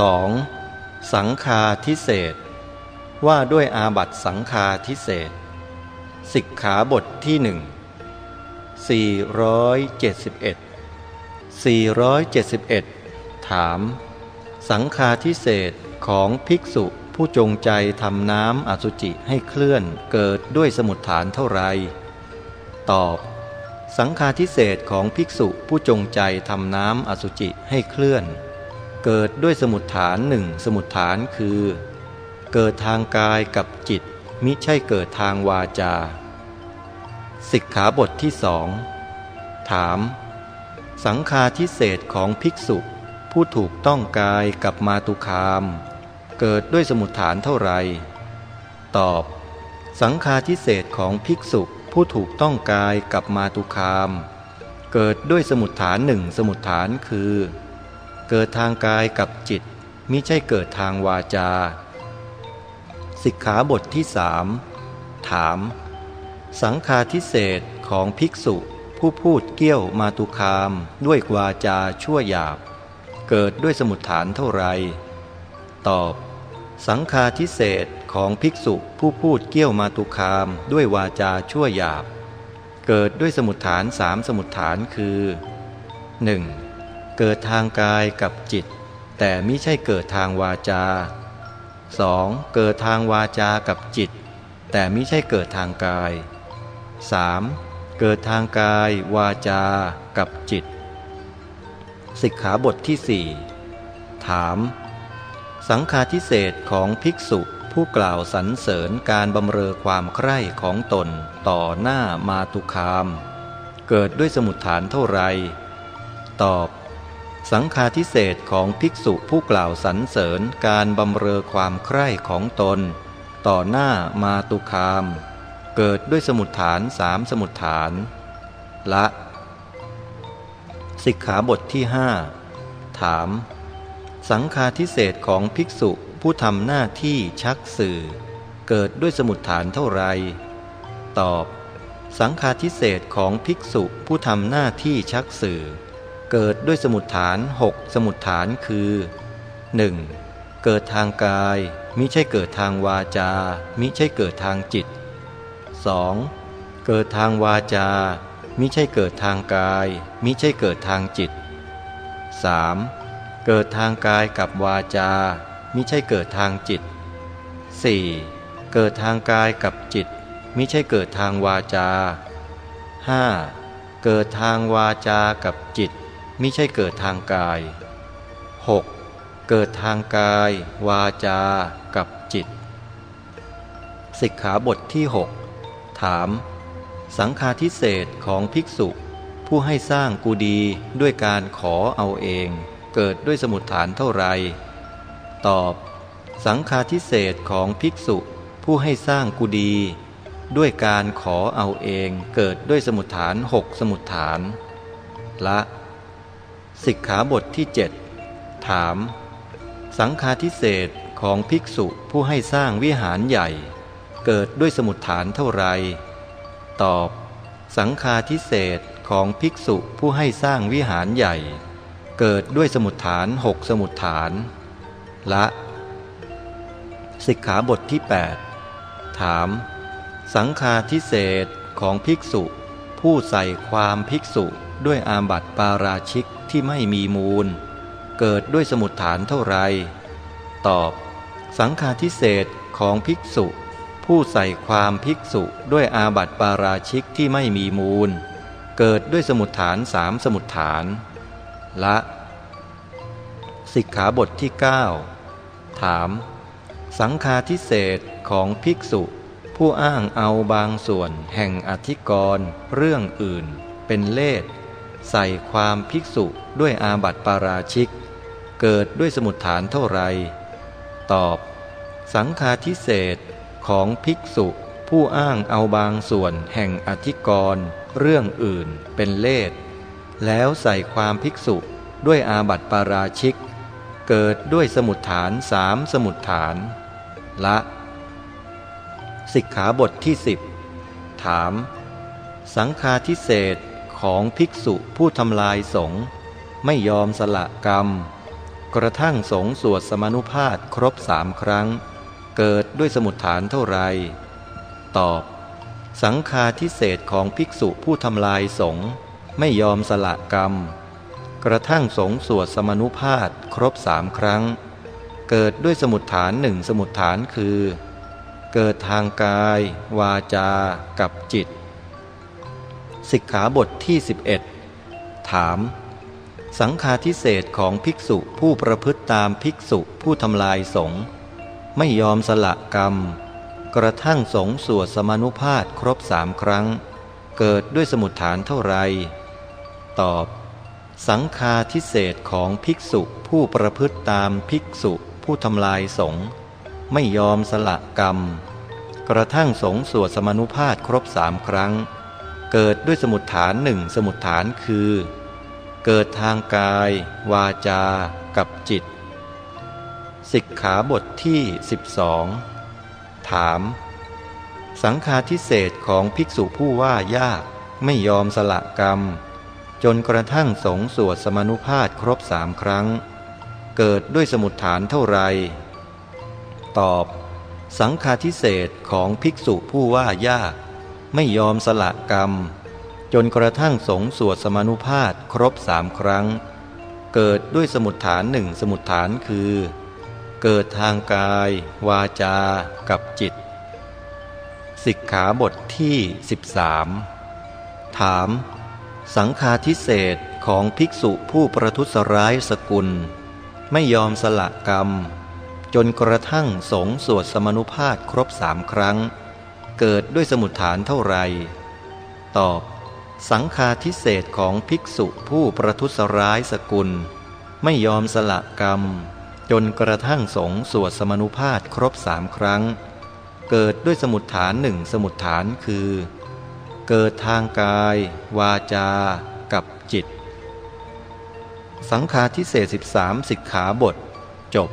2. สังคาทิเศษว่าด้วยอาบัตสังคาทิเศษสิกขาบทที่หนึ่ง471 471 ถาม สังคาทิเศษของภิกษุผู้จงใจทำน้ำอสุจิให้เคลื่อนเกิดด้วยสมุดฐานเท่าไร ตอบ สังคาทิเศษของภิกษุผู้จงใจทำน้ำอสุจิให้เคลื่อน เกิดด้วยสมุดฐานหนึ่งสมุดฐานคือ เกิดทางกายกับจิต มิใช่เกิดทางวาจาสิกขาบทที่สองถาม สังคาทิเศษของภิกษุ ผู้ถูกต้องกายกับมาตุคาม เกิดด้วยสมุดฐานเท่าไรตอบ สังคาทิเศษของภิกษุผู้ถูกต้องกายกับมาตุคาม เกิดด้วยสมุดฐานหนึ่งสมุดฐานคือ เกิดทางกายกับจิตมิใช่เกิดทางวาจา สิกขาบทที่สามถาม สังคาทิเศษของภิกษุผู้พูดเกี้ยวมาตุคามด้วยวาจาชั่วหยาบ เกิดด้วยสมุดฐานเท่าไร ตอบ สังคาทิเศษของภิกษุผู้พูดเกี้ยวมาตุคามด้วยวาจาชั่วหยาบ เกิดด้วยสมุดฐานสามสมุดฐานคือ 1. เกิดทางกายกับจิต แต่มิใช่เกิดทางวาจา 2. เกิดทางวาจากับจิต แต่มิใช่เกิดทางกาย 3. เกิดทางกายวาจากับจิต สิกขาบทที่สี่ถาม สังฆาทิเศษของภิกษุผู้กล่าวสรรเสริญการบำเรอความใคร่ของตนต่อหน้ามาตุคาม เกิดด้วยสมุดฐานเท่าไร ตอบ สังฆาทิเศษของภิกษุผู้กล่าวสรรเสริญการบำเรอความใคร่ของตน ต่อหน้ามาตุคาม เกิดด้วยสมุดฐานสามสมุดฐาน ละสิกขาบทที่หถาม สังฆาทิเศษของภิกษุผู้ทำหน้าที่ชักสื่อ เกิดด้วยสมุดฐานเท่าไร ตอบ สังฆาทิเศษของภิกษุผู้ทำหน้าที่ชักสื่อ เกิดด้วยสมุดฐานหกสมุดฐานคือ 1. เกิดทางกายมิใช่เกิดทางวาจา มิใช่เกิดทางจิต 2. เกิดทางวาจา มิใช่เกิดทางกาย มิใช่เกิดทางจิต 3. เกิดทางกายกับวาจา มิใช่เกิดทางจิต 4. เกิดทางกายกับจิต มิใช่เกิดทางวาจา 5. เกิดทางวาจากับจิต มิใช่เกิดทางกาย 6. เกิดทางกาย วาจา กับจิต สิกขาบทที่ 6 ถาม สังฆาทิเศษของภิกษุ ผู้ให้สร้างกูดีด้วยการขอเอาเอง เกิดด้วยสมุดฐานเท่าไร ตอบ สังฆาทิเศษของภิกษุ ผู้ให้สร้างกูดี ด้วยการขอเอาเองเกิดด้วยสมุดฐานหกสมุดฐาน ละ สิกขาบทที่เจ็ดถาม สังฆาทิเศษของภิกษุผู้ให้สร้างวิหารใหญ่ เกิดด้วยสมุดฐานเท่าไร ตอบ สังฆาทิเศษของภิกษุผู้ให้สร้างวิหารใหญ่ เกิดด้วยสมุดฐานหกสมุดฐาน ละ สิกขาบทที่ 8 ถาม สังฆาทิเศษของภิกษุ ผู้ใส่ความภิกษุด้วยอาบัติปาราชิก ที่ไม่มีมูล เกิดด้วยสมุดฐานเท่าไร ตอบ สังฆาทิเศษของภิกษุ ผู้ใส่ความภิกษุด้วยอาบัติปาราชิกที่ไม่มีมูล เกิดด้วยสมุดฐานสามสมุดฐาน ละ สิกขาบทที่ 9 ถาม สังฆาทิเศษของภิกษุผู้อ้างเอาบางส่วนแห่งอธิกรณ์เรื่องอื่น เป็นเลส ใส่ความภิกษุด้วยอาบัติปาราชิก เกิดด้วยสมุดฐานเท่าไร ตอบ สังฆาทิเศษของภิกษุผู้อ้างเอาบางส่วนแห่งอธิกรณ์เรื่องอื่นเป็นเลสแล้วใส่ความภิกษุด้วยอาบัติปาราชิก เกิดด้วยสมุดฐานสามสมุดฐาน ละ สิกขาบทที่สิบถาม สังฆาทิเศษ ของภิกษุผู้ทำลายสงฆ์ไม่ยอมสละกรรม กระทั่งสงสวดสมานุภาพครบสามครั้ง เกิดด้วยสมุดฐานเท่าไร ตอบ สังฆาทิเศษของภิกษุผู้ทำลายสงฆ์ไม่ยอมสละกรรม กระทั่งสงสวดสมานุภาพครบสามครั้ง เกิดด้วยสมุดฐานหนึ่งสมุดฐานคือ เกิดทางกาย วาจา กับจิต สิกขาบทที่ 11 ถาม สังฆาทิเศษของภิกษุผู้ประพฤติตามภิกษุผู้ทำลายสงฆ์ไม่ยอมสละกรรม กระทั่งสงสวดสมานุภาพครบสามครั้ง เกิดด้วยสมุดฐานเท่าไร ตอบ สังฆาทิเศษของภิกษุผู้ประพฤติตามภิกษุผู้ทำลายสงฆ์ไม่ยอมสละกรรม กระทั่งสงสวดสมานุภาพครบสามครั้ง เกิดด้วยสมุดฐานหนึ่งสมุดฐานคือ เกิดทางกาย วาจา กับจิต สิกขาบทที่ 12 ถาม สังฆาทิเศษของภิกษุผู้ว่ายากไม่ยอมสละกรรม จนกระทั่งสงสวดสมานุภาพครบสามครั้ง เกิดด้วยสมุดฐานเท่าไร ตอบ สังฆาทิเศษของภิกษุผู้ว่ายาก ไม่ยอมสละกรรม จนกระทั่งสงสวดสมานุภาพครบสามครั้ง เกิดด้วยสมุดฐานหนึ่งสมุดฐานคือ เกิดทางกาย วาจา กับจิต สิกขาบทที่ 13 ถาม สังฆาทิเศษของภิกษุผู้ประทุษร้ายสกุล ไม่ยอมสละกรรม จนกระทั่งสงสวดสมนุภาพครบสามครั้ง เกิดด้วยสมุดฐานเท่าไร ตอบ สังฆาทิเศษของภิกษุผู้ประทุษร้ายสกุล ไม่ยอมสละกรรม จนกระทั่งสงสวดสมนุภาพครบสามครั้ง เกิดด้วยสมุดฐานหนึ่งสมุดฐานคือ เกิดทางกาย วาจา กับจิต สังฆาทิเศษ13สิกขาบท จบ